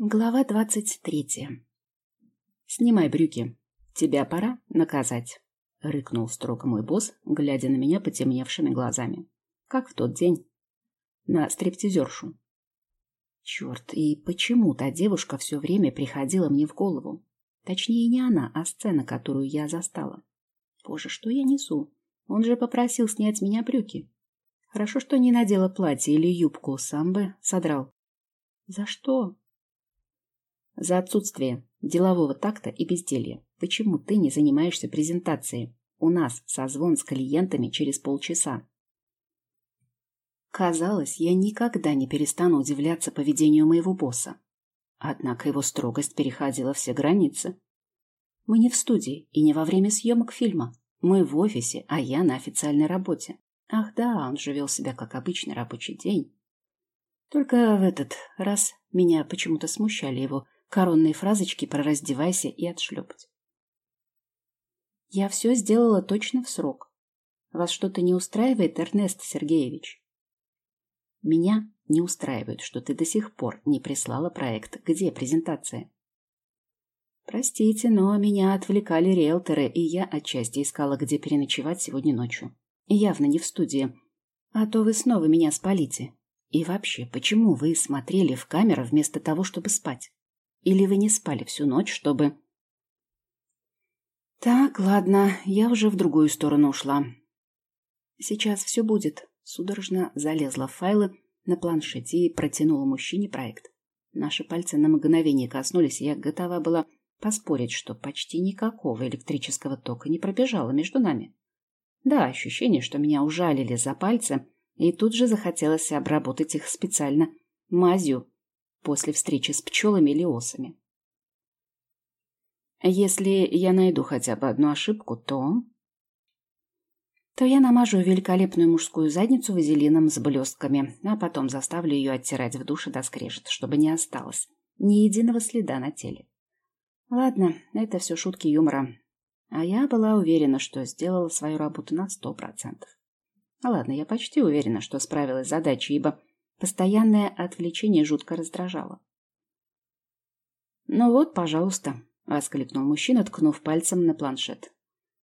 Глава двадцать третья. «Снимай брюки. Тебя пора наказать», — рыкнул строго мой босс, глядя на меня потемневшими глазами. Как в тот день. На стриптизершу. Черт, и почему та девушка все время приходила мне в голову? Точнее, не она, а сцена, которую я застала. Боже, что я несу? Он же попросил снять с меня брюки. Хорошо, что не надела платье или юбку, сам бы содрал. За что? За отсутствие делового такта и безделья. Почему ты не занимаешься презентацией? У нас созвон с клиентами через полчаса. Казалось, я никогда не перестану удивляться поведению моего босса. Однако его строгость переходила все границы. Мы не в студии и не во время съемок фильма. Мы в офисе, а я на официальной работе. Ах да, он же вел себя как обычный рабочий день. Только в этот раз меня почему-то смущали его коронные фразочки про «раздевайся» и «отшлепать». Я все сделала точно в срок. Вас что-то не устраивает, Эрнест Сергеевич? Меня не устраивает, что ты до сих пор не прислала проект. Где презентация? Простите, но меня отвлекали риэлторы, и я отчасти искала, где переночевать сегодня ночью. Явно не в студии. А то вы снова меня спалите. И вообще, почему вы смотрели в камеру вместо того, чтобы спать? Или вы не спали всю ночь, чтобы... Так, ладно, я уже в другую сторону ушла. Сейчас все будет. Судорожно залезла в файлы на планшете и протянула мужчине проект. Наши пальцы на мгновение коснулись, и я готова была поспорить, что почти никакого электрического тока не пробежало между нами. Да, ощущение, что меня ужалили за пальцы, и тут же захотелось обработать их специально мазью после встречи с пчелами или осами. Если я найду хотя бы одну ошибку, то... То я намажу великолепную мужскую задницу вазелином с блестками, а потом заставлю ее оттирать в душе до скрежет, чтобы не осталось ни единого следа на теле. Ладно, это все шутки юмора. А я была уверена, что сделала свою работу на сто процентов. Ладно, я почти уверена, что справилась с задачей, ибо Постоянное отвлечение жутко раздражало. «Ну вот, пожалуйста», — воскликнул мужчина, ткнув пальцем на планшет.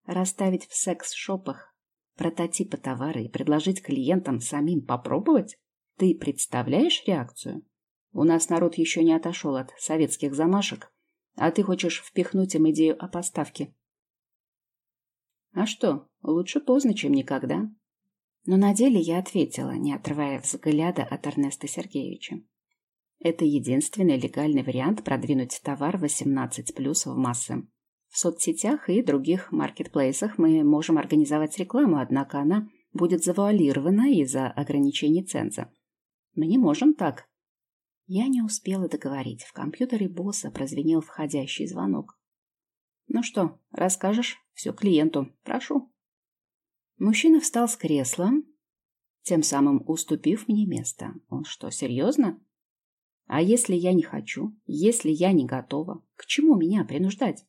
«Расставить в секс-шопах прототипы товара и предложить клиентам самим попробовать? Ты представляешь реакцию? У нас народ еще не отошел от советских замашек, а ты хочешь впихнуть им идею о поставке». «А что, лучше поздно, чем никогда», но на деле я ответила, не отрывая взгляда от Эрнеста Сергеевича. Это единственный легальный вариант продвинуть товар 18+, в массы. В соцсетях и других маркетплейсах мы можем организовать рекламу, однако она будет завуалирована из-за ограничений ценза. Мы не можем так. Я не успела договорить. В компьютере босса прозвенел входящий звонок. «Ну что, расскажешь? Все клиенту. Прошу». Мужчина встал с кресла, тем самым уступив мне место. Он что, серьезно? А если я не хочу? Если я не готова? К чему меня принуждать?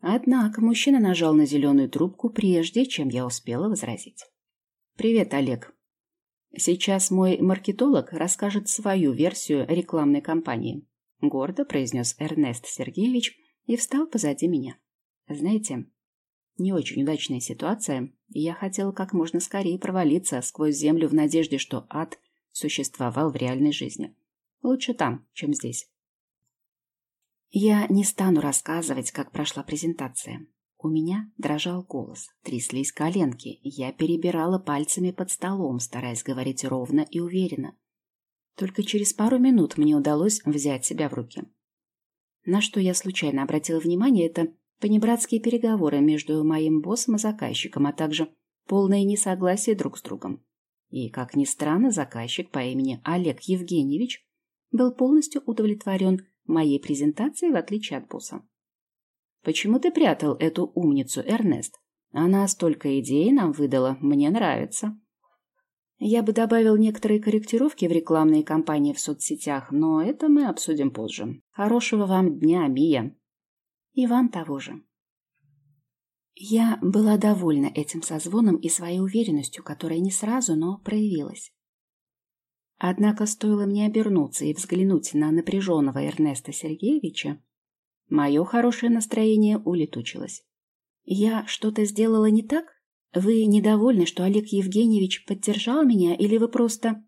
Однако мужчина нажал на зеленую трубку, прежде чем я успела возразить. «Привет, Олег. Сейчас мой маркетолог расскажет свою версию рекламной кампании», гордо произнес Эрнест Сергеевич и встал позади меня. «Знаете, не очень удачная ситуация, и я хотела как можно скорее провалиться сквозь землю в надежде, что ад существовал в реальной жизни. Лучше там, чем здесь. Я не стану рассказывать, как прошла презентация. У меня дрожал голос, тряслись коленки, я перебирала пальцами под столом, стараясь говорить ровно и уверенно. Только через пару минут мне удалось взять себя в руки. На что я случайно обратила внимание, это понебратские переговоры между моим боссом и заказчиком, а также полное несогласие друг с другом. И, как ни странно, заказчик по имени Олег Евгеньевич был полностью удовлетворен моей презентацией, в отличие от босса. «Почему ты прятал эту умницу, Эрнест? Она столько идей нам выдала, мне нравится». Я бы добавил некоторые корректировки в рекламные кампании в соцсетях, но это мы обсудим позже. Хорошего вам дня, Мия. И вам того же. Я была довольна этим созвоном и своей уверенностью, которая не сразу, но проявилась. Однако стоило мне обернуться и взглянуть на напряженного Эрнеста Сергеевича, мое хорошее настроение улетучилось. Я что-то сделала не так? Вы недовольны, что Олег Евгеньевич поддержал меня, или вы просто...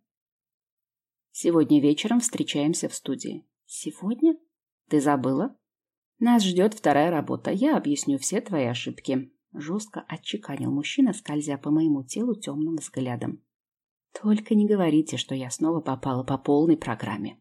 Сегодня вечером встречаемся в студии. Сегодня? Ты забыла? Нас ждет вторая работа. Я объясню все твои ошибки. Жестко отчеканил мужчина, скользя по моему телу темным взглядом. Только не говорите, что я снова попала по полной программе.